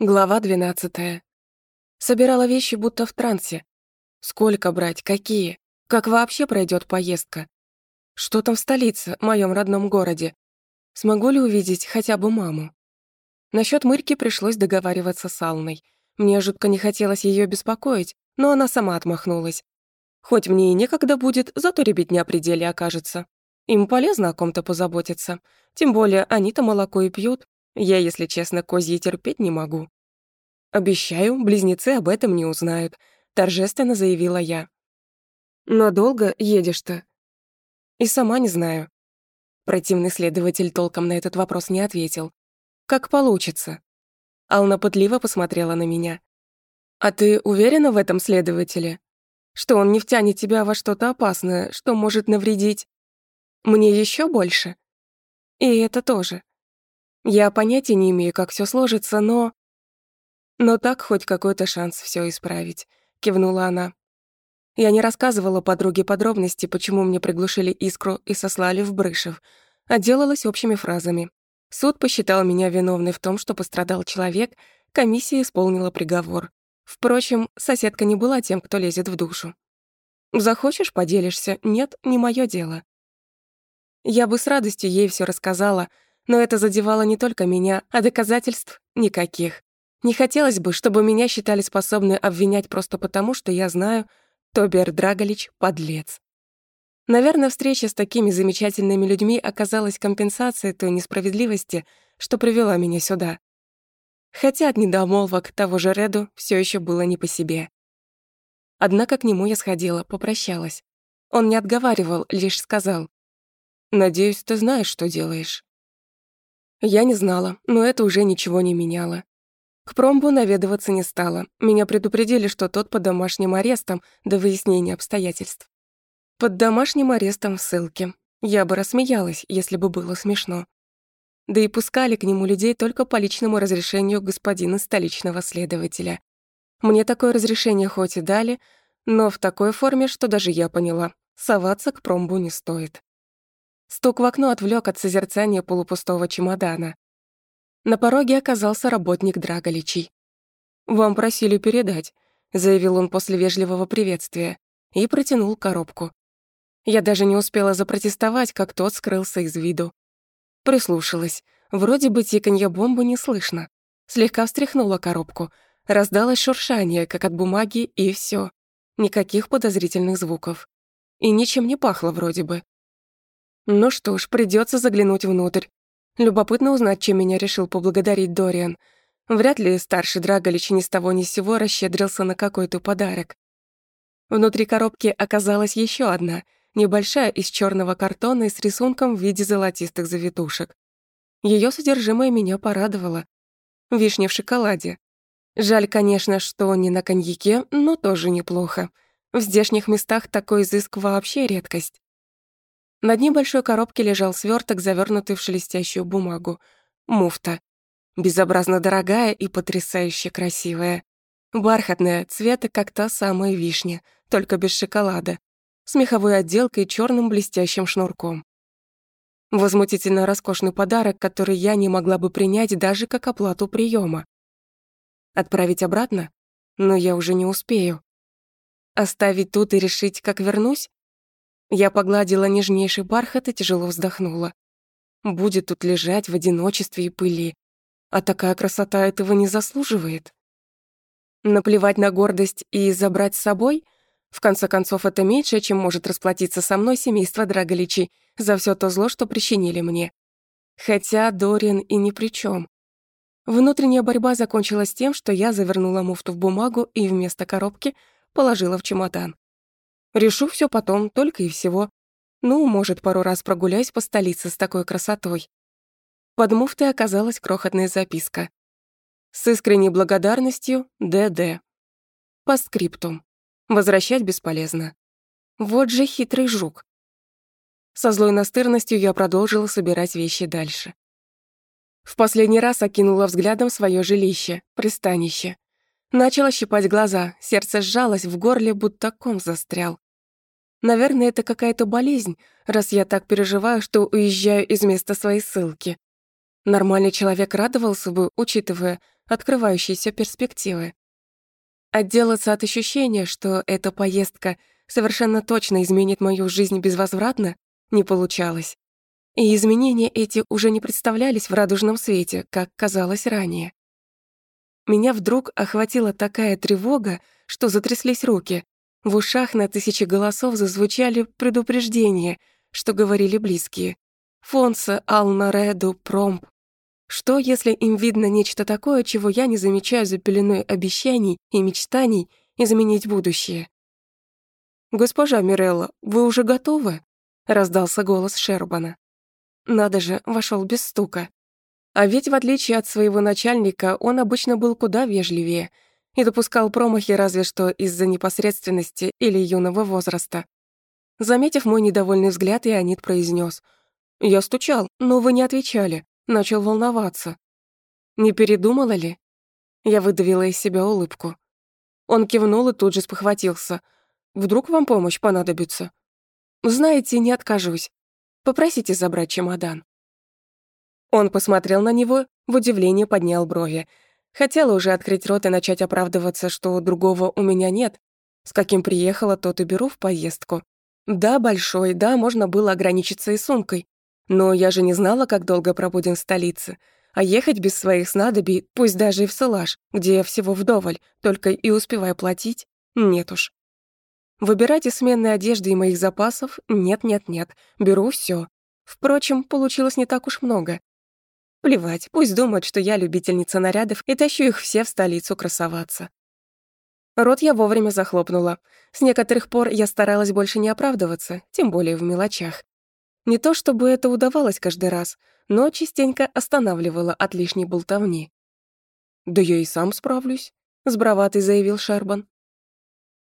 Глава 12. Собирала вещи будто в трансе. Сколько брать, какие? Как вообще пройдет поездка? Что там в столице, моем родном городе? Смогу ли увидеть хотя бы маму? Насчет Мырки пришлось договариваться с Алной. Мне жутко не хотелось ее беспокоить, но она сама отмахнулась. Хоть мне и некогда будет, зато ребятня при деле окажется. Им полезно о ком-то позаботиться. Тем более они-то молоко и пьют, я, если честно, козье терпеть не могу. Обещаю, близнецы об этом не узнают, торжественно заявила я. Но долго едешь-то? И сама не знаю. Противный следователь толком на этот вопрос не ответил. Как получится. Ална пытливо посмотрела на меня. А ты уверена в этом следователе? Что он не втянет тебя во что-то опасное, что может навредить? Мне еще больше? И это тоже. Я понятия не имею, как все сложится, но... Но так хоть какой-то шанс все исправить, кивнула она. Я не рассказывала подруге подробности, почему мне приглушили искру и сослали в Брышев, а делалась общими фразами. Суд посчитал меня виновной в том, что пострадал человек, комиссия исполнила приговор. Впрочем, соседка не была тем, кто лезет в душу. Захочешь, поделишься, нет, не мое дело. Я бы с радостью ей все рассказала, но это задевало не только меня, а доказательств никаких. Не хотелось бы, чтобы меня считали способной обвинять просто потому, что я знаю, Тобер Драголич — подлец. Наверное, встреча с такими замечательными людьми оказалась компенсацией той несправедливости, что привела меня сюда. Хотя от недомолвок того же Реду все еще было не по себе. Однако к нему я сходила, попрощалась. Он не отговаривал, лишь сказал. «Надеюсь, ты знаешь, что делаешь». Я не знала, но это уже ничего не меняло. К промбу наведываться не стала. Меня предупредили, что тот под домашним арестом до выяснения обстоятельств. Под домашним арестом в ссылке. Я бы рассмеялась, если бы было смешно. Да и пускали к нему людей только по личному разрешению господина столичного следователя. Мне такое разрешение хоть и дали, но в такой форме, что даже я поняла, соваться к промбу не стоит. Стук в окно отвлек от созерцания полупустого чемодана. На пороге оказался работник Драголичей. «Вам просили передать», — заявил он после вежливого приветствия и протянул коробку. Я даже не успела запротестовать, как тот скрылся из виду. Прислушалась. Вроде бы тиканья бомбы не слышно. Слегка встряхнула коробку. Раздалось шуршание, как от бумаги, и все. Никаких подозрительных звуков. И ничем не пахло вроде бы. Ну что ж, придется заглянуть внутрь. Любопытно узнать, чем меня решил поблагодарить Дориан. Вряд ли старший Драголич ни с того ни с сего расщедрился на какой-то подарок. Внутри коробки оказалась еще одна, небольшая, из черного картона и с рисунком в виде золотистых завитушек. Ее содержимое меня порадовало. Вишня в шоколаде. Жаль, конечно, что не на коньяке, но тоже неплохо. В здешних местах такой изыск вообще редкость. На дне большой коробки лежал сверток, завернутый в шелестящую бумагу. Муфта. Безобразно дорогая и потрясающе красивая. Бархатная, цвета как та самая вишня, только без шоколада. С меховой отделкой и черным блестящим шнурком. Возмутительно роскошный подарок, который я не могла бы принять даже как оплату приема. Отправить обратно? Но я уже не успею. Оставить тут и решить, как вернусь? Я погладила нежнейший бархат и тяжело вздохнула. Будет тут лежать в одиночестве и пыли. А такая красота этого не заслуживает. Наплевать на гордость и забрать с собой? В конце концов, это меньше, чем может расплатиться со мной семейство Драголичей за все то зло, что причинили мне. Хотя Дориан и ни при чем. Внутренняя борьба закончилась тем, что я завернула муфту в бумагу и вместо коробки положила в чемодан. Решу все потом, только и всего. Ну, может, пару раз прогуляюсь по столице с такой красотой. Под муфтой оказалась крохотная записка. С искренней благодарностью, ДД. По скриптум. Возвращать бесполезно. Вот же хитрый жук. Со злой настырностью я продолжила собирать вещи дальше. В последний раз окинула взглядом свое жилище, пристанище. Начала щипать глаза, сердце сжалось в горле, будто ком застрял. Наверное, это какая-то болезнь, раз я так переживаю, что уезжаю из места своей ссылки. Нормальный человек радовался бы, учитывая, открывающиеся перспективы. Отделаться от ощущения, что эта поездка совершенно точно изменит мою жизнь безвозвратно, не получалось. И изменения эти уже не представлялись в радужном свете, как казалось ранее. Меня вдруг охватила такая тревога, что затряслись руки. В ушах на тысячи голосов зазвучали предупреждения, что говорили близкие. Фонса, Ална, Реду, Промп. Что, если им видно нечто такое, чего я не замечаю за пеленой обещаний и мечтаний изменить будущее? «Госпожа Мирелла, вы уже готовы?» — раздался голос Шербана. Надо же, вошел без стука. А ведь, в отличие от своего начальника, он обычно был куда вежливее и допускал промахи разве что из-за непосредственности или юного возраста. Заметив мой недовольный взгляд, Ионид произнес: «Я стучал, но вы не отвечали начал волноваться. Не передумала ли? Я выдавила из себя улыбку. Он кивнул и тут же спохватился. Вдруг вам помощь понадобится? Знаете, не откажусь. Попросите забрать чемодан. Он посмотрел на него, в удивлении поднял брови. Хотела уже открыть рот и начать оправдываться, что другого у меня нет. С каким приехала, тот и беру в поездку. Да, большой, да, можно было ограничиться и сумкой. Но я же не знала, как долго пробудем в столице. А ехать без своих снадобий, пусть даже и в Салаш, где я всего вдоволь, только и успеваю платить, нет уж. Выбирать из сменной одежды и моих запасов нет-нет-нет, беру все. Впрочем, получилось не так уж много. Плевать, пусть думают, что я любительница нарядов и тащу их все в столицу красоваться. Рот я вовремя захлопнула. С некоторых пор я старалась больше не оправдываться, тем более в мелочах. Не то чтобы это удавалось каждый раз, но частенько останавливало от лишней болтовни. «Да я и сам справлюсь», — с браватой заявил Шербан.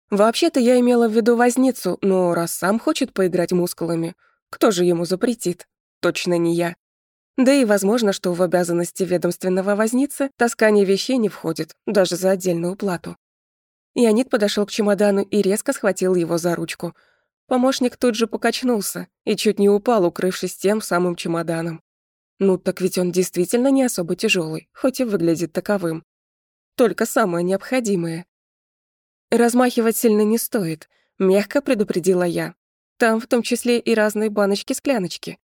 «Вообще-то я имела в виду возницу, но раз сам хочет поиграть мускулами, кто же ему запретит? Точно не я. Да и возможно, что в обязанности ведомственного возницы таскание вещей не входит, даже за отдельную плату». Ионит подошел к чемодану и резко схватил его за ручку — Помощник тут же покачнулся и чуть не упал, укрывшись тем самым чемоданом. Ну так ведь он действительно не особо тяжелый, хоть и выглядит таковым. Только самое необходимое. Размахивать сильно не стоит, мягко предупредила я. Там в том числе и разные баночки-скляночки.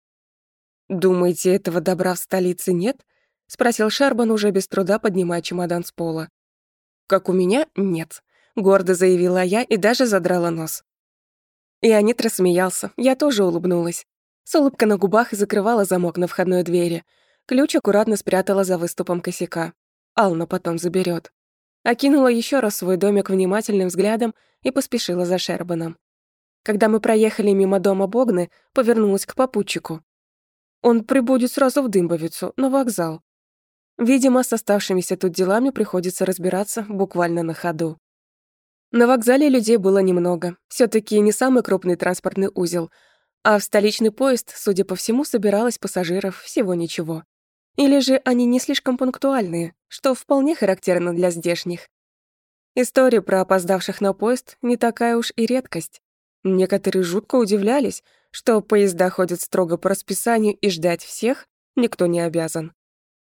«Думаете, этого добра в столице нет?» — спросил Шарбан, уже без труда поднимая чемодан с пола. «Как у меня, нет», — гордо заявила я и даже задрала нос. И Анит рассмеялся, я тоже улыбнулась. С улыбкой на губах закрывала замок на входной двери. Ключ аккуратно спрятала за выступом косяка. Ална потом заберет. Окинула еще раз свой домик внимательным взглядом и поспешила за Шербаном. Когда мы проехали мимо дома Богны, повернулась к попутчику. Он прибудет сразу в Дымбовицу, на вокзал. Видимо, с оставшимися тут делами приходится разбираться буквально на ходу. На вокзале людей было немного. все таки не самый крупный транспортный узел. А в столичный поезд, судя по всему, собиралось пассажиров всего ничего. Или же они не слишком пунктуальные, что вполне характерно для здешних. История про опоздавших на поезд не такая уж и редкость. Некоторые жутко удивлялись, что поезда ходят строго по расписанию и ждать всех никто не обязан.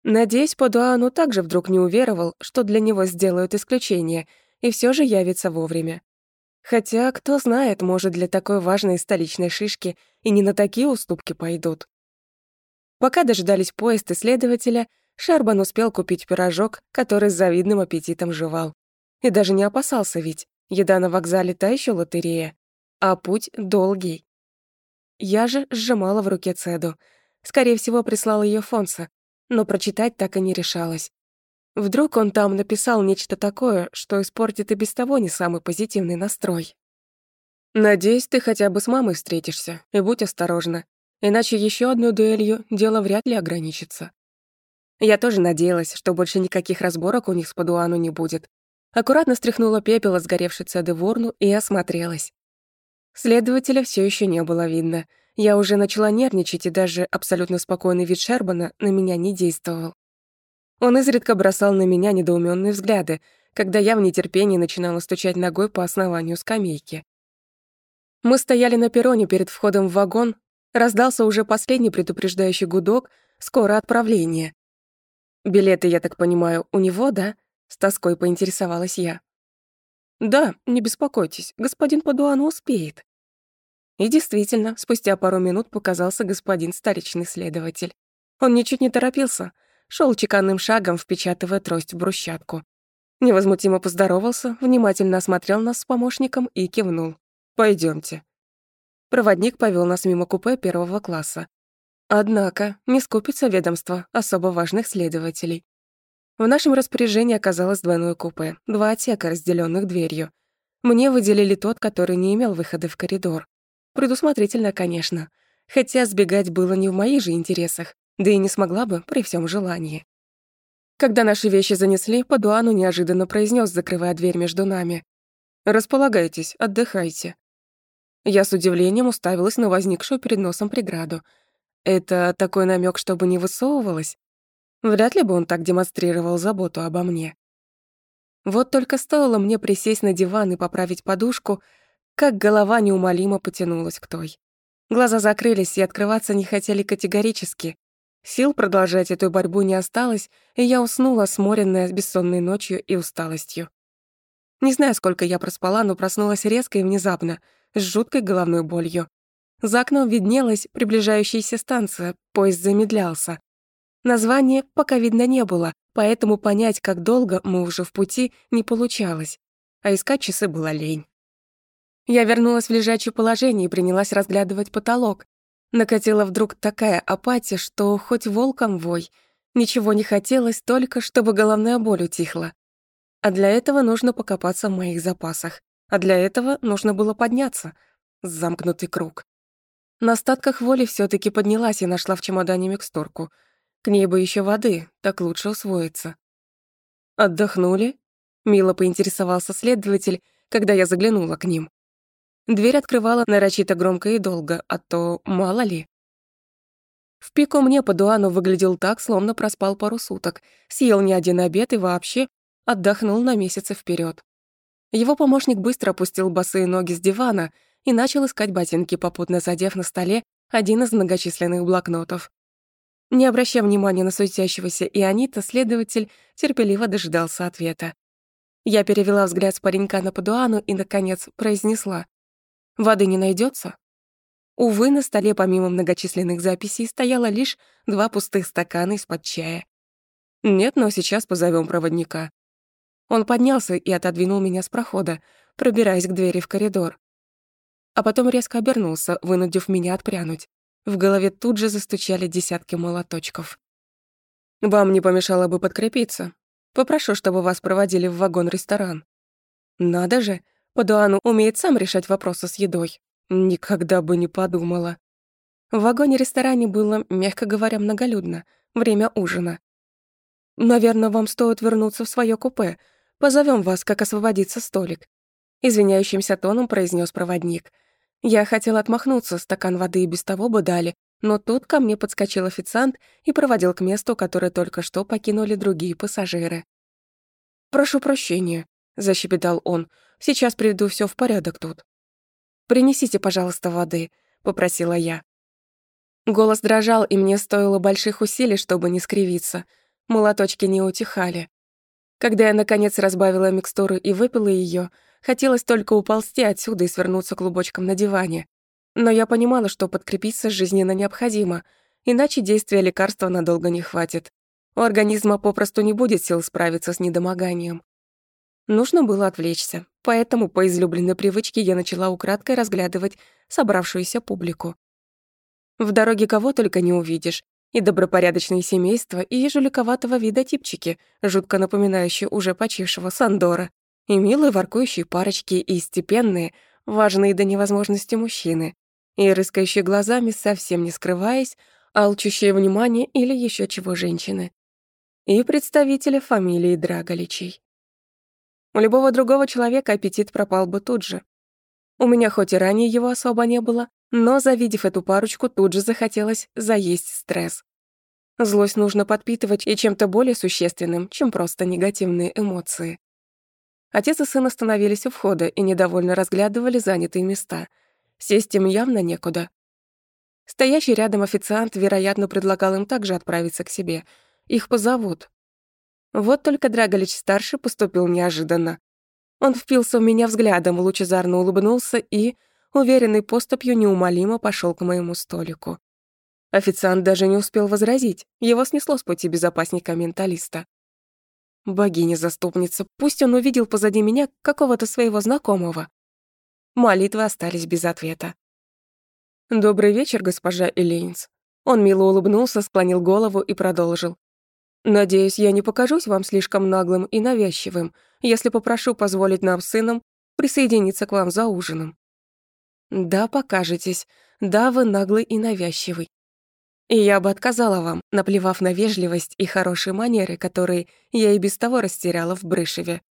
Надеюсь, Падуану также вдруг не уверовал, что для него сделают исключение — и все же явится вовремя. Хотя, кто знает, может, для такой важной столичной шишки и не на такие уступки пойдут. Пока дожидались поезд исследователя, Шарбан успел купить пирожок, который с завидным аппетитом жевал. И даже не опасался ведь, еда на вокзале та еще лотерея, а путь долгий. Я же сжимала в руке Цеду. Скорее всего, прислал ее Фонса, но прочитать так и не решалась. Вдруг он там написал нечто такое, что испортит и без того не самый позитивный настрой. «Надеюсь, ты хотя бы с мамой встретишься, и будь осторожна, иначе еще одной дуэлью дело вряд ли ограничится». Я тоже надеялась, что больше никаких разборок у них с Падуану не будет. Аккуратно стряхнула пепел от сгоревшей цеды в урну и осмотрелась. Следователя все еще не было видно. Я уже начала нервничать, и даже абсолютно спокойный вид Шербана на меня не действовал. Он изредка бросал на меня недоуменные взгляды, когда я в нетерпении начинала стучать ногой по основанию скамейки. Мы стояли на перроне перед входом в вагон, раздался уже последний предупреждающий гудок, скоро отправление. Билеты, я так понимаю, у него, да? С тоской поинтересовалась я. Да, не беспокойтесь, господин Падуану успеет. И действительно, спустя пару минут показался господин столичный следователь. Он ничуть не торопился, шел чеканным шагом, впечатывая трость в брусчатку. Невозмутимо поздоровался, внимательно осмотрел нас с помощником и кивнул. Пойдемте. Проводник повел нас мимо купе первого класса. Однако не скупится ведомство особо важных следователей. В нашем распоряжении оказалось двойное купе, два отсека, разделенных дверью. Мне выделили тот, который не имел выхода в коридор. Предусмотрительно, конечно. Хотя сбегать было не в моих же интересах, да и не смогла бы при всем желании. Когда наши вещи занесли, Падуану неожиданно произнес, закрывая дверь между нами. «Располагайтесь, отдыхайте». Я с удивлением уставилась на возникшую перед носом преграду. Это такой намек, чтобы не высовывалась? Вряд ли бы он так демонстрировал заботу обо мне. Вот только стоило мне присесть на диван и поправить подушку, как голова неумолимо потянулась к той. Глаза закрылись и открываться не хотели категорически. Сил продолжать эту борьбу не осталось, и я уснула, сморенная бессонной ночью и усталостью. Не знаю, сколько я проспала, но проснулась резко и внезапно, с жуткой головной болью. За окном виднелась приближающаяся станция, поезд замедлялся. Названия пока видно не было, поэтому понять, как долго мы уже в пути, не получалось, а искать часы была лень. Я вернулась в лежачее положение и принялась разглядывать потолок. Накатила вдруг такая апатия, что хоть волком вой, ничего не хотелось, только чтобы головная боль утихла. А для этого нужно покопаться в моих запасах. А для этого нужно было подняться. Замкнутый круг. На остатках воли все таки поднялась и нашла в чемодане микстурку. К ней бы еще воды, так лучше усвоиться. «Отдохнули?» — мило поинтересовался следователь, когда я заглянула к ним. Дверь открывала нарочито громко и долго, а то мало ли. В пику мне по Дуану выглядел так, словно проспал пару суток, съел не один обед и вообще отдохнул на месяцы вперед. Его помощник быстро опустил босые ноги с дивана и начал искать ботинки, попутно задев на столе один из многочисленных блокнотов. Не обращая внимания на суетящегося Ионита, следователь терпеливо дожидался ответа. Я перевела взгляд с паренька на Падуану и, наконец, произнесла. Воды не найдется? Увы, на столе помимо многочисленных записей стояло лишь два пустых стакана из-под чая. Нет, но сейчас позовем проводника. Он поднялся и отодвинул меня с прохода, пробираясь к двери в коридор. А потом резко обернулся, вынудив меня отпрянуть. В голове тут же застучали десятки молоточков. «Вам не помешало бы подкрепиться. Попрошу, чтобы вас проводили в вагон-ресторан». «Надо же, Падуану умеет сам решать вопросы с едой. Никогда бы не подумала. В вагоне-ресторане было, мягко говоря, многолюдно. Время ужина. «Наверное, вам стоит вернуться в свое купе. Позовем вас, как освободится столик», — извиняющимся тоном произнес проводник. Я хотела отмахнуться, стакан воды и без того бы дали, но тут ко мне подскочил официант и проводил к месту, которое только что покинули другие пассажиры. «Прошу прощения», — защебетал он, Сейчас приведу все в порядок тут. Принесите, пожалуйста, воды, попросила я. Голос дрожал, и мне стоило больших усилий, чтобы не скривиться. Молоточки не утихали. Когда я наконец разбавила микстуру и выпила ее, хотелось только уползти отсюда и свернуться клубочком на диване. Но я понимала, что подкрепиться жизненно необходимо, иначе действия лекарства надолго не хватит. У организма попросту не будет сил справиться с недомоганием. Нужно было отвлечься, поэтому по излюбленной привычке я начала украдкой разглядывать собравшуюся публику. В дороге кого только не увидишь. И добропорядочные семейства, и жуликоватого вида типчики, жутко напоминающие уже почившего Сандора, и милые воркующие парочки, и степенные, важные до невозможности мужчины, и рыскающие глазами, совсем не скрываясь, алчущие внимание или еще чего женщины, и представители фамилии Драголичей. У любого другого человека аппетит пропал бы тут же. У меня хоть и ранее его особо не было, но, завидев эту парочку, тут же захотелось заесть стресс. Злость нужно подпитывать и чем-то более существенным, чем просто негативные эмоции. Отец и сын остановились у входа и недовольно разглядывали занятые места. Сесть им явно некуда. Стоящий рядом официант, вероятно, предлагал им также отправиться к себе. их позовут. Вот только Драголич-старший поступил неожиданно. Он впился в меня взглядом, лучезарно улыбнулся и, уверенный поступью, неумолимо пошел к моему столику. Официант даже не успел возразить, его снесло с пути безопасника-менталиста. Богиня-заступница, пусть он увидел позади меня какого-то своего знакомого. Молитвы остались без ответа. «Добрый вечер, госпожа Элейнс». Он мило улыбнулся, склонил голову и продолжил. «Надеюсь, я не покажусь вам слишком наглым и навязчивым, если попрошу позволить нам с сыном присоединиться к вам за ужином». «Да, покажетесь. Да, вы наглый и навязчивый. И я бы отказала вам, наплевав на вежливость и хорошие манеры, которые я и без того растеряла в Брышеве.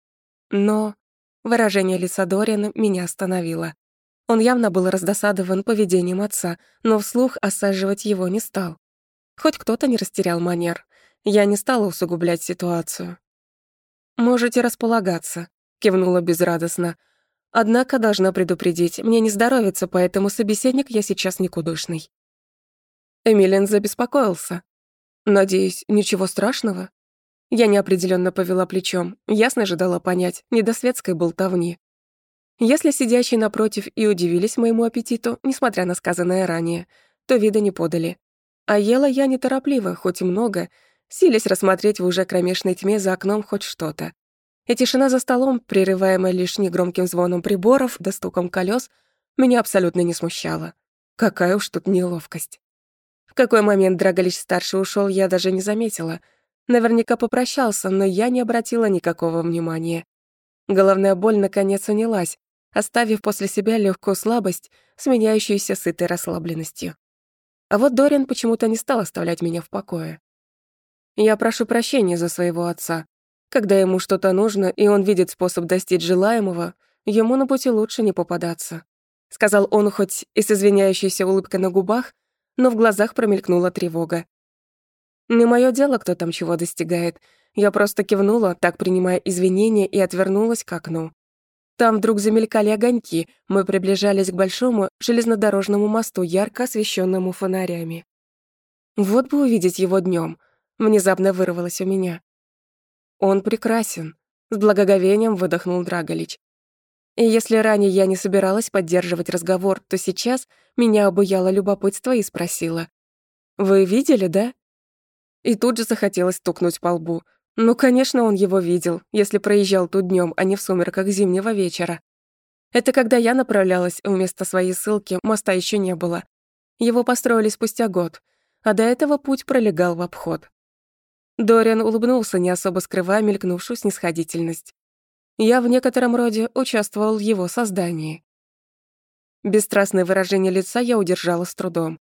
Но выражение лица Дориана меня остановило. Он явно был раздосадован поведением отца, но вслух осаживать его не стал. Хоть кто-то не растерял манер. Я не стала усугублять ситуацию. «Можете располагаться», — кивнула безрадостно. «Однако должна предупредить, мне не здоровится, поэтому собеседник я сейчас никудышный». Эмилиан забеспокоился. «Надеюсь, ничего страшного?» Я неопределенно повела плечом, ясно же дала понять, не до светской болтовни. Если сидящие напротив и удивились моему аппетиту, несмотря на сказанное ранее, то вида не подали. А ела я неторопливо, хоть и много, силясь рассмотреть в уже кромешной тьме за окном хоть что-то. И тишина за столом, прерываемая лишь негромким звоном приборов да стуком колес, меня абсолютно не смущала. Какая уж тут неловкость какой момент Драголич-старший ушел, я даже не заметила. Наверняка попрощался, но я не обратила никакого внимания. Головная боль наконец унялась, оставив после себя легкую слабость, сменяющуюся сытой расслабленностью. А вот Дориан почему-то не стал оставлять меня в покое. Я прошу прощения за своего отца. Когда ему что-то нужно, и он видит способ достичь желаемого, ему на пути лучше не попадаться. Сказал он хоть и с извиняющейся улыбкой на губах, но в глазах промелькнула тревога. Не мое дело, кто там чего достигает. Я просто кивнула, так принимая извинения, и отвернулась к окну. Там вдруг замелькали огоньки, мы приближались к большому железнодорожному мосту, ярко освещенному фонарями. Вот бы увидеть его днем, внезапно вырвалось у меня. Он прекрасен, с благоговением выдохнул Драголич. И если ранее я не собиралась поддерживать разговор, то сейчас меня обуяло любопытство и спросила. «Вы видели, да?» И тут же захотелось стукнуть по лбу. Ну, конечно, он его видел, если проезжал тут днем, а не в сумерках зимнего вечера. Это когда я направлялась вместо своей ссылки, моста еще не было. Его построили спустя год, а до этого путь пролегал в обход. Дориан улыбнулся, не особо скрывая мелькнувшую снисходительность. Я в некотором роде участвовал в его создании. Бесстрастное выражение лица я удержала с трудом.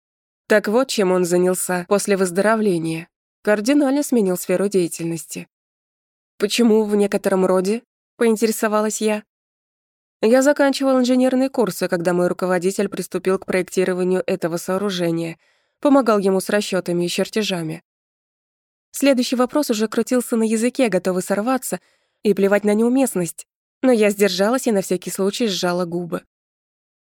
Так вот, чем он занялся после выздоровления. Кардинально сменил сферу деятельности. «Почему в некотором роде?» — поинтересовалась я. Я заканчивал инженерные курсы, когда мой руководитель приступил к проектированию этого сооружения, помогал ему с расчетами и чертежами. Следующий вопрос уже крутился на языке, готовый сорваться — и плевать на неуместность, но я сдержалась и на всякий случай сжала губы.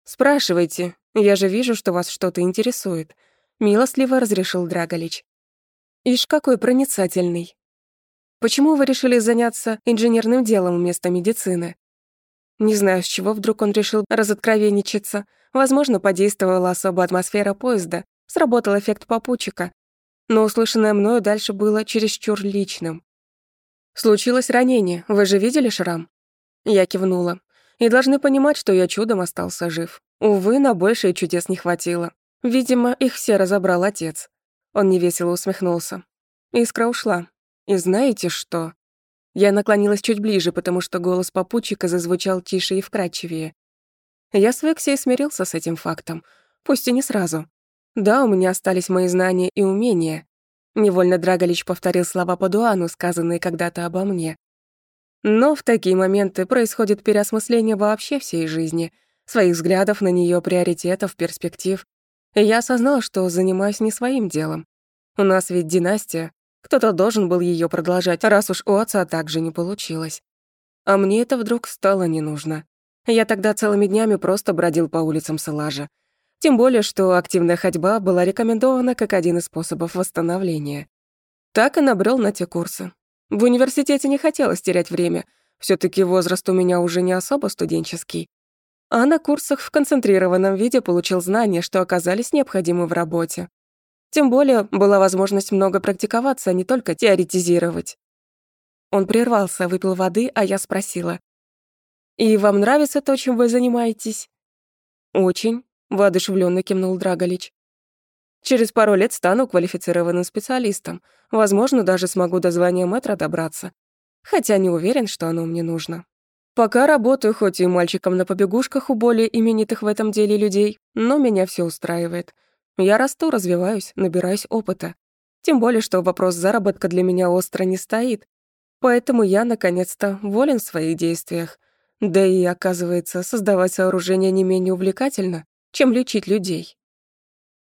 «Спрашивайте, я же вижу, что вас что-то интересует», — милостливо разрешил Драголич. «Ишь, какой проницательный. Почему вы решили заняться инженерным делом вместо медицины?» Не знаю, с чего вдруг он решил разоткровенничаться. Возможно, подействовала особая атмосфера поезда, сработал эффект попутчика. Но услышанное мною дальше было чересчур личным. «Случилось ранение, вы же видели шрам?» Я кивнула. «И должны понимать, что я чудом остался жив. Увы, на большее чудес не хватило. Видимо, их все разобрал отец». Он невесело усмехнулся. Искра ушла. И знаете что? Я наклонилась чуть ближе, потому что голос попутчика зазвучал тише и вкрадчивее. Я свыкся и смирился с этим фактом, пусть и не сразу. Да, у меня остались мои знания и умения, Невольно Драголич повторил слова по Дуану, сказанные когда-то обо мне. Но в такие моменты происходит переосмысление вообще всей жизни, своих взглядов на нее, приоритетов, перспектив. И я осознал, что занимаюсь не своим делом. У нас ведь династия, кто-то должен был ее продолжать, раз уж у отца так же не получилось. А мне это вдруг стало не нужно. Я тогда целыми днями просто бродил по улицам Салажа, тем более, что активная ходьба была рекомендована как один из способов восстановления. Так и набрел на те курсы. В университете не хотелось терять время, все таки возраст у меня уже не особо студенческий. А на курсах в концентрированном виде получил знания, что оказались необходимы в работе. Тем более была возможность много практиковаться, а не только теоретизировать. Он прервался, выпил воды, а я спросила. «И вам нравится то, чем вы занимаетесь?» «Очень», — воодушевлённо кивнул Драголич. «Через пару лет стану квалифицированным специалистом. Возможно, даже смогу до звания мэтра добраться. Хотя не уверен, что оно мне нужно. Пока работаю хоть и мальчиком на побегушках у более именитых в этом деле людей, но меня все устраивает. Я расту, развиваюсь, набираюсь опыта. Тем более, что вопрос заработка для меня остро не стоит. Поэтому я, наконец-то, волен в своих действиях. Да и, оказывается, создавать сооружение не менее увлекательно, чем лечить людей.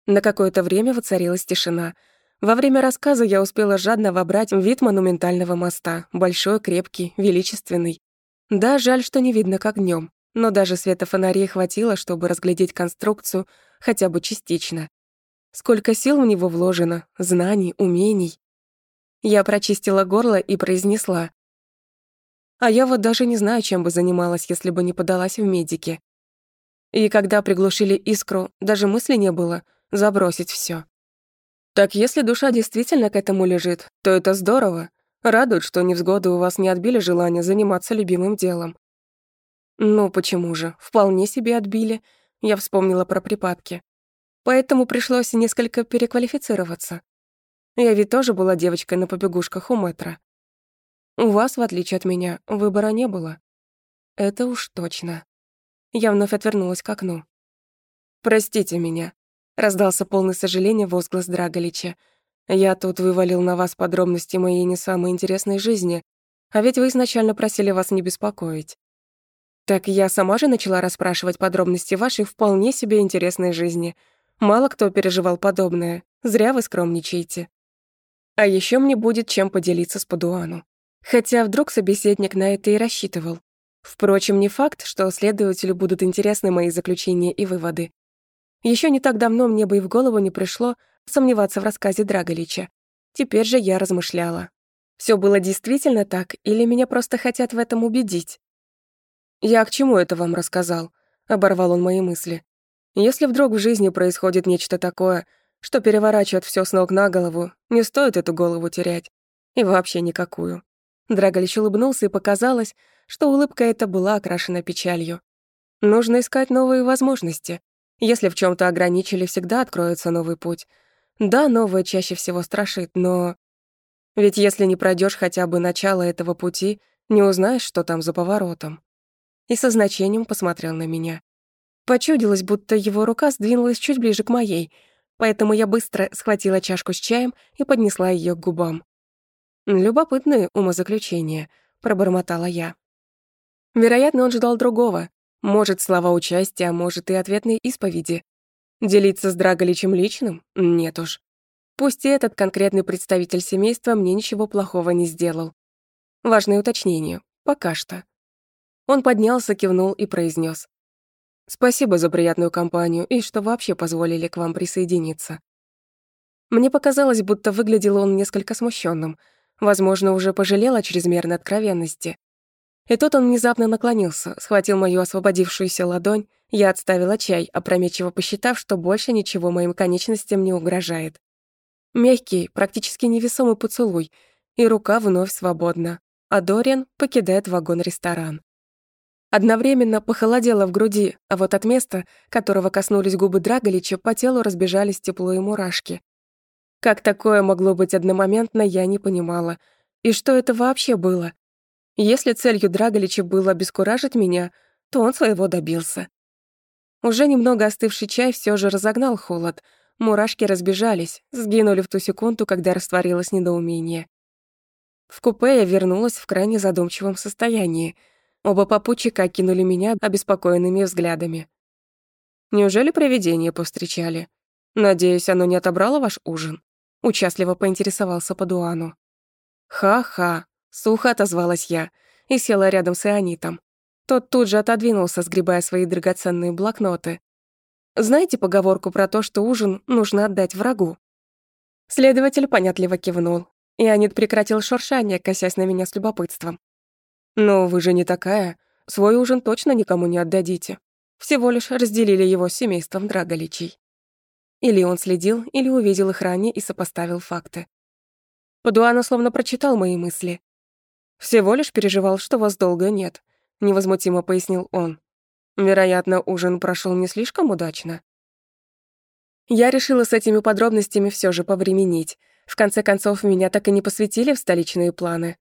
На какое-то время воцарилась тишина. Во время рассказа я успела жадно вобрать вид монументального моста, большой, крепкий, величественный. Да, жаль, что не видно, как днем, но даже света фонарей хватило, чтобы разглядеть конструкцию хотя бы частично. Сколько сил в него вложено, знаний, умений. Я прочистила горло и произнесла. А я вот даже не знаю, чем бы занималась, если бы не подалась в медики. И когда приглушили искру, даже мысли не было забросить все. Так если душа действительно к этому лежит, то это здорово. Радует, что невзгоды у вас не отбили желание заниматься любимым делом. Ну, почему же? Вполне себе отбили. Я вспомнила про припадки. Поэтому пришлось несколько переквалифицироваться. Я ведь тоже была девочкой на побегушках у метра. У вас, в отличие от меня, выбора не было. Это уж точно. Я вновь отвернулась к окну. «Простите меня», — раздался полный сожаления возглас Драголича. «Я тут вывалил на вас подробности моей не самой интересной жизни, а ведь вы изначально просили вас не беспокоить. Так я сама же начала расспрашивать подробности вашей вполне себе интересной жизни. Мало кто переживал подобное. Зря вы скромничаете. А еще мне будет чем поделиться с Падуану. Хотя вдруг собеседник на это и рассчитывал. Впрочем, не факт, что следователю будут интересны мои заключения и выводы. Еще не так давно мне бы и в голову не пришло сомневаться в рассказе Драголича. Теперь же я размышляла. Все было действительно так, или меня просто хотят в этом убедить? «Я к чему это вам рассказал?» — оборвал он мои мысли. Если вдруг в жизни происходит нечто такое, что переворачивает все с ног на голову, не стоит эту голову терять. И вообще никакую. Драголич улыбнулся, и показалось, что улыбка эта была окрашена печалью. Нужно искать новые возможности. Если в чем то ограничили, всегда откроется новый путь. Да, новое чаще всего страшит, но... Ведь если не пройдешь хотя бы начало этого пути, не узнаешь, что там за поворотом. И со значением посмотрел на меня. Почудилось, будто его рука сдвинулась чуть ближе к моей, поэтому я быстро схватила чашку с чаем и поднесла ее к губам. «Любопытное умозаключение», — пробормотала я. Вероятно, он ждал другого. Может, слова участия, а может и ответной исповеди. Делиться с Драголичем личным? Нет уж. Пусть и этот конкретный представитель семейства мне ничего плохого не сделал. Важное уточнение. Пока что. Он поднялся, кивнул и произнес: Спасибо за приятную компанию и что вообще позволили к вам присоединиться. Мне показалось, будто выглядел он несколько смущенным, возможно, уже пожалел о чрезмерной откровенности. И тут он внезапно наклонился, схватил мою освободившуюся ладонь, я отставила чай, опрометчиво посчитав, что больше ничего моим конечностям не угрожает. Мягкий, практически невесомый поцелуй, и рука вновь свободна, а Дориан покидает вагон-ресторан. Одновременно похолодело в груди, а вот от места, которого коснулись губы Драголича, по телу разбежались тепло и мурашки. Как такое могло быть одномоментно, я не понимала. И что это вообще было? Если целью Драголича было обескуражить меня, то он своего добился. Уже немного остывший чай все же разогнал холод. Мурашки разбежались, сгинули в ту секунду, когда растворилось недоумение. В купе я вернулась в крайне задумчивом состоянии — Оба попутчика окинули меня обеспокоенными взглядами. «Неужели привидение повстречали? Надеюсь, оно не отобрало ваш ужин?» Участливо поинтересовался по дуану. «Ха-ха», — сухо отозвалась я и села рядом с Ионитом. Тот тут же отодвинулся, сгребая свои драгоценные блокноты. «Знаете поговорку про то, что ужин нужно отдать врагу?» Следователь понятливо кивнул. И Анит прекратил шуршание, косясь на меня с любопытством. «Но вы же не такая. Свой ужин точно никому не отдадите. Всего лишь разделили его с семейством Драголичей». Или он следил, или увидел их ранее и сопоставил факты. Падуана словно прочитал мои мысли. «Всего лишь переживал, что вас долго нет», — невозмутимо пояснил он. «Вероятно, ужин прошел не слишком удачно». Я решила с этими подробностями все же повременить. В конце концов, меня так и не посвятили в столичные планы.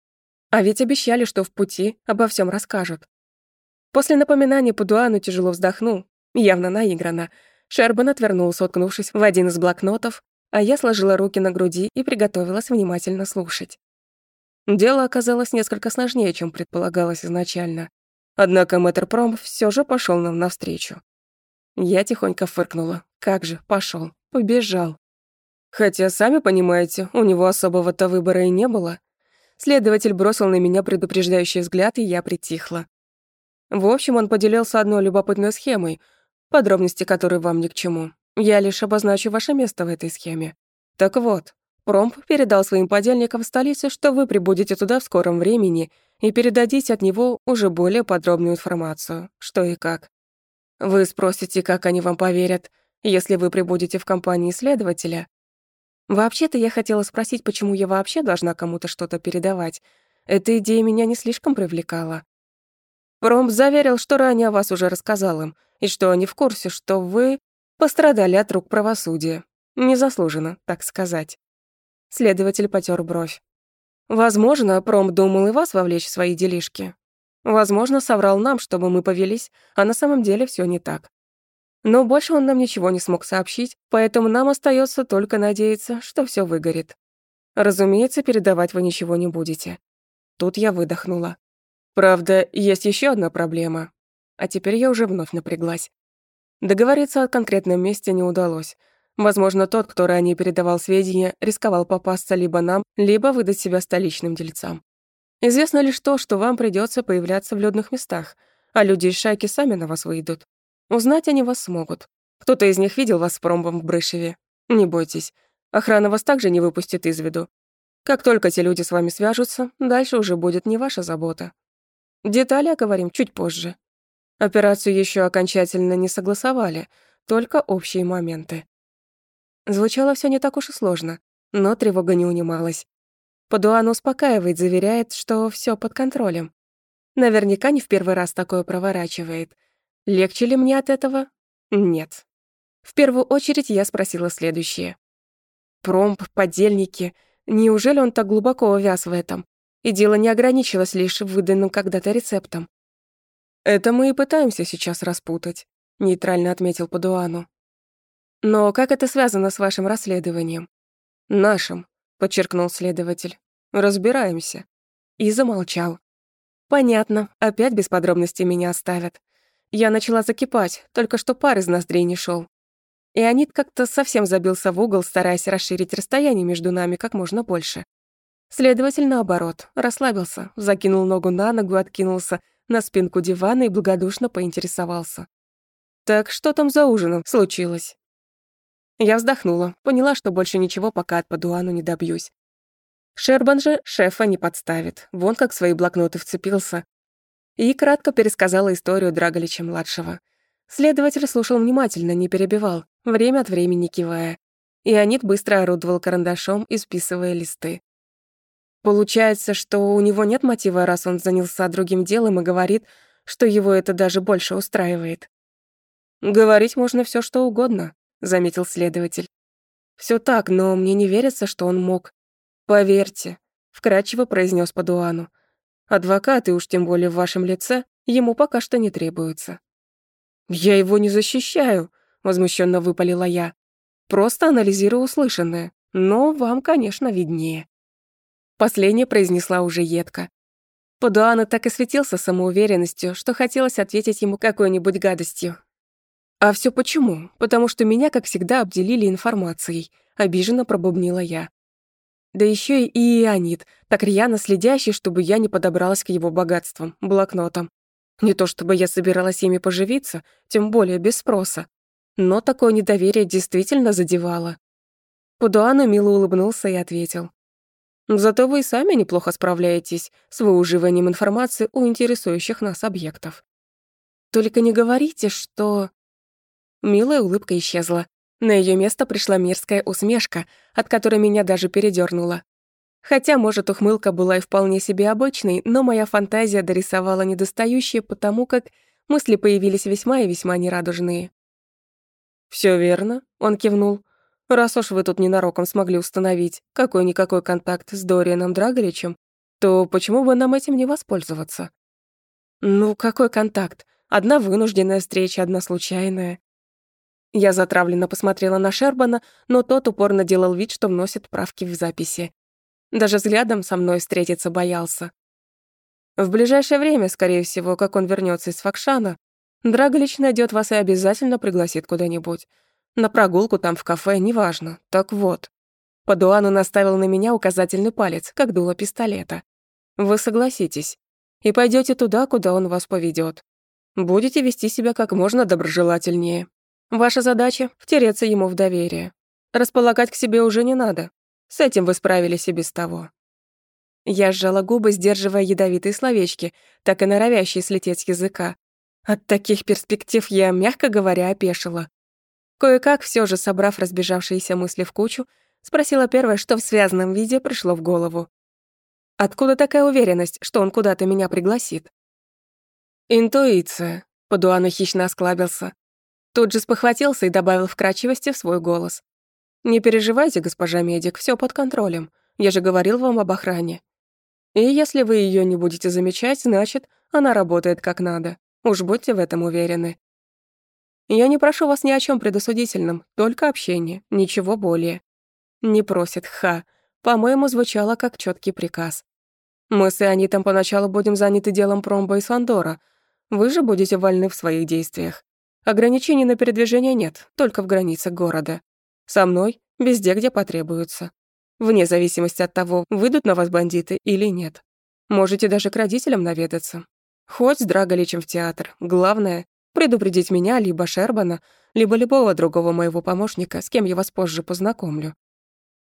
А ведь обещали, что в пути обо всем расскажут. После напоминания Падуану тяжело вздохнул, явно наигранно. Шербан отвернулся, уткнувшись в один из блокнотов, а я сложила руки на груди и приготовилась внимательно слушать. Дело оказалось несколько сложнее, чем предполагалось изначально. Однако мэтр Пром все же пошел нам навстречу. Я тихонько фыркнула. Как же, пошел, побежал. Хотя, сами понимаете, у него особого-то выбора и не было. Следователь бросил на меня предупреждающий взгляд, и я притихла. В общем, он поделился одной любопытной схемой, подробности которой вам ни к чему. Я лишь обозначу ваше место в этой схеме. Так вот, Промп передал своим подельникам в столице, что вы прибудете туда в скором времени и передадите от него уже более подробную информацию, что и как. Вы спросите, как они вам поверят, если вы прибудете в компании следователя. Вообще-то я хотела спросить, почему я вообще должна кому-то что-то передавать. Эта идея меня не слишком привлекала. Промп заверил, что ранее о вас уже рассказал им, и что они в курсе, что вы Пострадали от рук правосудия. Незаслуженно, так сказать. Следователь потер бровь. Возможно, Пром думал и вас вовлечь в свои делишки. Возможно, соврал нам, чтобы мы повелись, а на самом деле все не так. Но больше он нам ничего не смог сообщить, поэтому нам остается только надеяться, что все выгорит. Разумеется, передавать вы ничего не будете. Тут я выдохнула. Правда, есть еще одна проблема. А теперь я уже вновь напряглась. Договориться о конкретном месте не удалось. Возможно, тот, кто ранее передавал сведения, рисковал попасться либо нам, либо выдать себя столичным дельцам. Известно лишь то, что вам придется появляться в людных местах, а люди из шайки сами на вас выйдут. Узнать они вас смогут. Кто-то из них видел вас с промбом в Брышеве. Не бойтесь, охрана вас также не выпустит из виду. Как только те люди с вами свяжутся, дальше уже будет не ваша забота. Детали оговорим чуть позже. Операцию еще окончательно не согласовали, только общие моменты. Звучало все не так уж и сложно, но тревога не унималась. Падуан успокаивает, заверяет, что все под контролем. Наверняка не в первый раз такое проворачивает. Легче ли мне от этого? Нет. В первую очередь я спросила следующее. Промп, подельники, неужели он так глубоко увяз в этом? И дело не ограничилось лишь выданным когда-то рецептом. «Это мы и пытаемся сейчас распутать», — нейтрально отметил Падуану. «Но как это связано с вашим расследованием?» «Нашим», — подчеркнул следователь. «Разбираемся». И замолчал. «Понятно, опять без подробностей меня оставят. Я начала закипать, только что пар из ноздрей не шел. Анит как-то совсем забился в угол, стараясь расширить расстояние между нами как можно больше. Следователь, наоборот, расслабился, закинул ногу на ногу, откинулся, на спинку дивана и благодушно поинтересовался. «Так что там за ужином случилось?» Я вздохнула, поняла, что больше ничего пока от Падуану не добьюсь. Шербан же шефа не подставит, вон как свои блокноты вцепился. И кратко пересказала историю Драголича-младшего. Следователь слушал внимательно, не перебивал, время от времени кивая. И Анит быстро орудовал карандашом, исписывая листы. Получается, что у него нет мотива, раз он занялся другим делом и говорит, что его это даже больше устраивает. «Говорить можно все, что угодно», — заметил следователь. Все так, но мне не верится, что он мог. Поверьте», — вкратчиво произнес Падуану. «Адвокаты, уж тем более в вашем лице, ему пока что не требуются». «Я его не защищаю», — возмущенно выпалила я. «Просто анализирую услышанное, но вам, конечно, виднее». Последнее произнесла уже едко. Падуана так и светился самоуверенностью, что хотелось ответить ему какой-нибудь гадостью. «А все почему? Потому что меня, как всегда, обделили информацией», — обиженно пробубнила я. Да еще и Ионит, так рьяно следящий, чтобы я не подобралась к его богатствам, блокнотам. Не то чтобы я собиралась ими поживиться, тем более без спроса. Но такое недоверие действительно задевало. Пудуану мило улыбнулся и ответил. Зато вы и сами неплохо справляетесь с выуживанием информации у интересующих нас объектов. Только не говорите, что...» Милая улыбка исчезла. На ее место пришла мерзкая усмешка, от которой меня даже передернуло. Хотя, может, ухмылка была и вполне себе обычной, но моя фантазия дорисовала недостающие, потому как мысли появились весьма и весьма нерадужные. Все верно», — он кивнул. «Раз уж вы тут ненароком смогли установить какой-никакой контакт с Дорианом Драголичем, то почему бы нам этим не воспользоваться?» «Ну, какой контакт? Одна вынужденная встреча, одна случайная». Я затравленно посмотрела на Шербана, но тот упорно делал вид, что вносит правки в записи. Даже взглядом со мной встретиться боялся. В ближайшее время, скорее всего, как он вернется из Факшана, Драголич найдет вас и обязательно пригласит куда-нибудь. На прогулку там в кафе, неважно. Так вот. Падуану наставил на меня указательный палец, как дуло пистолета. Вы согласитесь. И пойдете туда, куда он вас поведет. Будете вести себя как можно доброжелательнее. Ваша задача — втереться ему в доверие. Располагать к себе уже не надо. С этим вы справились и без того. Я сжала губы, сдерживая ядовитые словечки, так и норовящие слететь с языка. От таких перспектив я, мягко говоря, опешила. Кое-как, все же собрав разбежавшиеся мысли в кучу, спросила первое, что в связанном виде пришло в голову. «Откуда такая уверенность, что он куда-то меня пригласит?» «Интуиция», — Падуана хищно осклабился. Тут же спохватился и добавил вкрадчивости в свой голос. «Не переживайте, госпожа медик, все под контролем. Я же говорил вам об охране. И если вы ее не будете замечать, значит, она работает как надо. Уж будьте в этом уверены. Я не прошу вас ни о чем предосудительном, только общение, ничего более. Не просит, ха. По-моему, звучало как четкий приказ. Мы с Ионитом поначалу будем заняты делом Промба и Сандора. Вы же будете вольны в своих действиях. Ограничений на передвижение нет, только в границах города. Со мной везде, где потребуется. Вне зависимости от того, выйдут на вас бандиты или нет. Можете даже к родителям наведаться. Хоть с Драголичем в театр. Главное — предупредить меня, либо Шербана, либо любого другого моего помощника, с кем я вас позже познакомлю.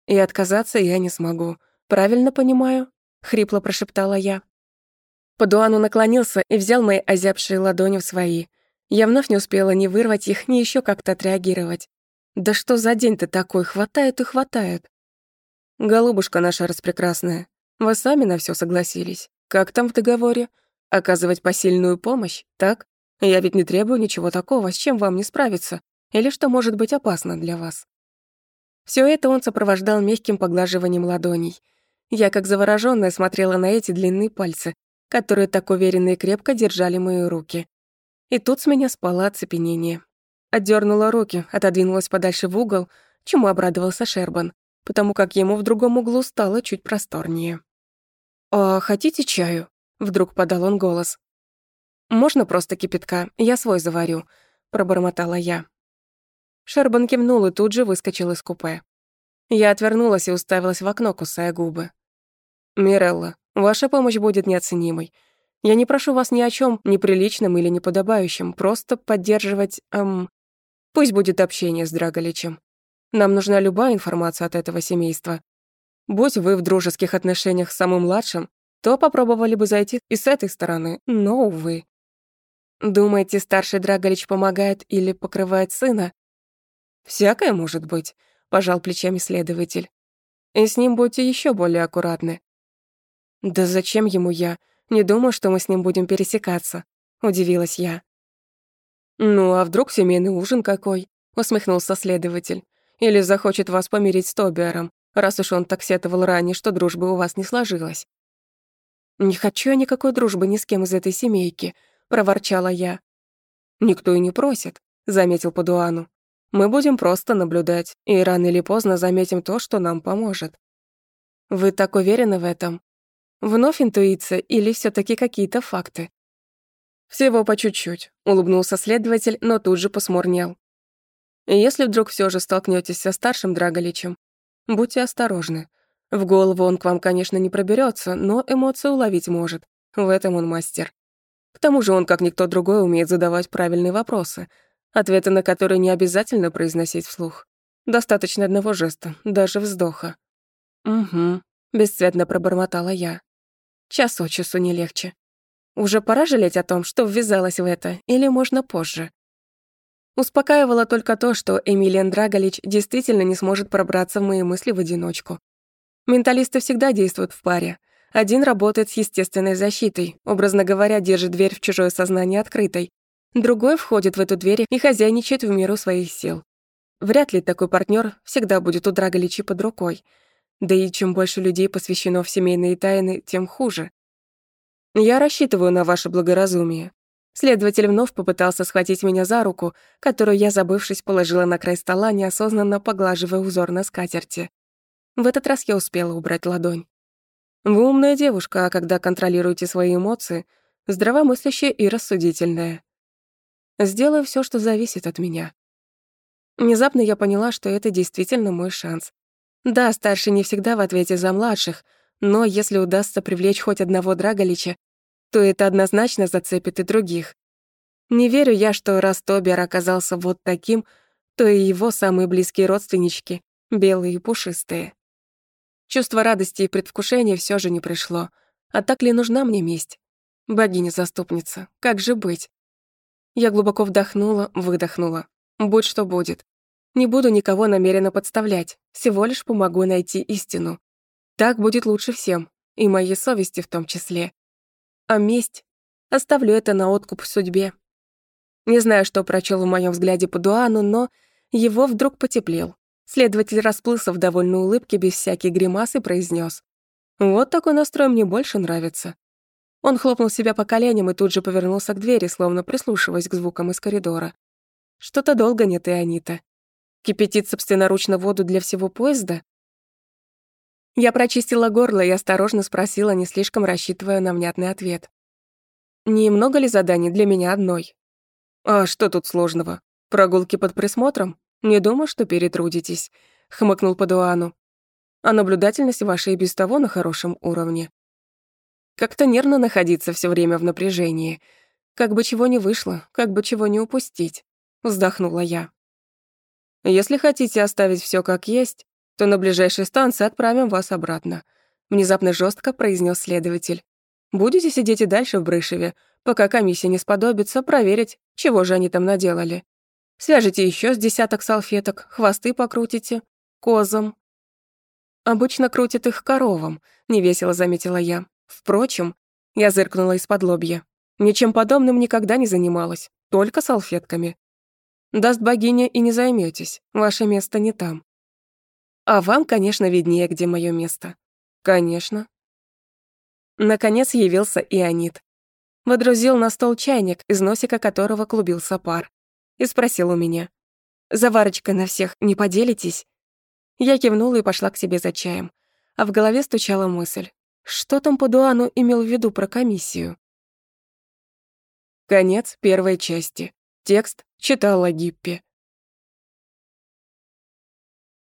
И отказаться я не смогу. Правильно понимаю? Хрипло прошептала я. Падуану наклонился и взял мои озябшие ладони в свои. Я вновь не успела ни вырвать их, ни еще как-то отреагировать. Да что за день-то такой, хватает и хватает. Голубушка наша распрекрасная, вы сами на все согласились. Как там в договоре? Оказывать посильную помощь, так? Я ведь не требую ничего такого, с чем вам не справиться, или что может быть опасно для вас. Все это он сопровождал мягким поглаживанием ладоней. Я, как заворожённая, смотрела на эти длинные пальцы, которые так уверенно и крепко держали мои руки. И тут с меня спало оцепенение. Отдернула руки, отодвинулась подальше в угол, чему обрадовался Шербан, потому как ему в другом углу стало чуть просторнее. «А хотите чаю?» — вдруг подал он голос. «Можно просто кипятка, я свой заварю», — пробормотала я. Шербан кивнул и тут же выскочил из купе. Я отвернулась и уставилась в окно, кусая губы. «Мирелла, ваша помощь будет неоценимой. Я не прошу вас ни о чем неприличном или неподобающем, просто поддерживать, эм, Пусть будет общение с Драголичем. Нам нужна любая информация от этого семейства. Будь вы в дружеских отношениях с самым младшим, то попробовали бы зайти и с этой стороны, но, увы. Думаете, старший Драголич помогает или покрывает сына? Всякое может быть, пожал плечами следователь. И с ним будьте еще более аккуратны. Да зачем ему я? Не думаю, что мы с ним будем пересекаться, удивилась я. «Ну, а вдруг семейный ужин какой?» — усмехнулся следователь. «Или захочет вас помирить с Тобиаром, раз уж он так сетовал ранее, что дружбы у вас не сложилось». «Не хочу я никакой дружбы ни с кем из этой семейки», — проворчала я. «Никто и не просит», — заметил Падуану. «Мы будем просто наблюдать, и рано или поздно заметим то, что нам поможет». «Вы так уверены в этом? Вновь интуиция или все таки какие-то факты?» «Всего по чуть-чуть», — улыбнулся следователь, но тут же посмурнел. «Если вдруг все же столкнетесь со старшим Драголичем, будьте осторожны. В голову он к вам, конечно, не проберется, но эмоции уловить может. В этом он мастер. К тому же он, как никто другой, умеет задавать правильные вопросы, ответы на которые не обязательно произносить вслух. Достаточно одного жеста, даже вздоха. «Угу», Бесцветно пробормотала я. Час от часу не легче. Уже пора жалеть о том, что ввязалась в это, или можно позже? Успокаивало только то, что Эмилиан Драголич действительно не сможет пробраться в мои мысли в одиночку. Менталисты всегда действуют в паре. Один работает с естественной защитой, образно говоря, держит дверь в чужое сознание открытой. Другой входит в эту дверь и хозяйничает в меру своих сил. Вряд ли такой партнер всегда будет у Драголичи под рукой. Да и чем больше людей посвящено в семейные тайны, тем хуже. Я рассчитываю на ваше благоразумие. Следователь вновь попытался схватить меня за руку, которую я, забывшись, положила на край стола, неосознанно поглаживая узор на скатерти. В этот раз я успела убрать ладонь. Вы умная девушка, а когда контролируете свои эмоции, здравомыслящая и рассудительная. Сделаю все, что зависит от меня. Внезапно я поняла, что это действительно мой шанс. Да, старший не всегда в ответе за младших, но если удастся привлечь хоть одного Драголича, то это однозначно зацепит и других. Не верю я, что раз Тобиар оказался вот таким, то и его самые близкие родственнички — белые и пушистые. Чувство радости и предвкушения все же не пришло. А так ли нужна мне месть? Богиня-заступница, как же быть? Я глубоко вдохнула, выдохнула. Будь что будет. Не буду никого намеренно подставлять, всего лишь помогу найти истину. Так будет лучше всем, и моей совести в том числе. А месть? Оставлю это на откуп судьбе. Не знаю, что прочел в моем взгляде по Дуану, но его вдруг потеплел. Следователь расплылся в довольной улыбке без всяких гримас и произнес: «Вот такой настрой мне больше нравится». Он хлопнул себя по коленям и тут же повернулся к двери, словно прислушиваясь к звукам из коридора. «Что-то долго нет и Анита. Кипятит собственноручно воду для всего поезда?» Я прочистила горло и осторожно спросила, не слишком рассчитывая на внятный ответ. «Немного ли заданий для меня одной?» «А что тут сложного? Прогулки под присмотром? «Не думаю, что перетрудитесь», — хмыкнул Падуану. «А наблюдательность ваша и без того на хорошем уровне. Как-то нервно находиться все время в напряжении. Как бы чего не вышло, как бы чего не упустить», — вздохнула я. «Если хотите оставить все как есть, то на ближайшей станции отправим вас обратно», — внезапно жестко произнес следователь. «Будете сидеть и дальше в Брышеве, пока комиссия не сподобится проверить, чего же они там наделали. Свяжете еще с десяток салфеток, хвосты покрутите. Козам. Обычно крутят их коровам, невесело заметила я. Впрочем, я зыркнула из-под лобья. Ничем подобным никогда не занималась, только салфетками. Даст богиня и не займетесь, ваше место не там. А вам, конечно, виднее, где мое место. Конечно. Наконец явился Ионит. Водрузил на стол чайник, из носика которого клубился пар и спросил у меня. «Заварочка на всех не поделитесь?» Я кивнула и пошла к себе за чаем. А в голове стучала мысль. Что там по Дуану имел в виду про комиссию? Конец первой части. Текст читала Гиппи.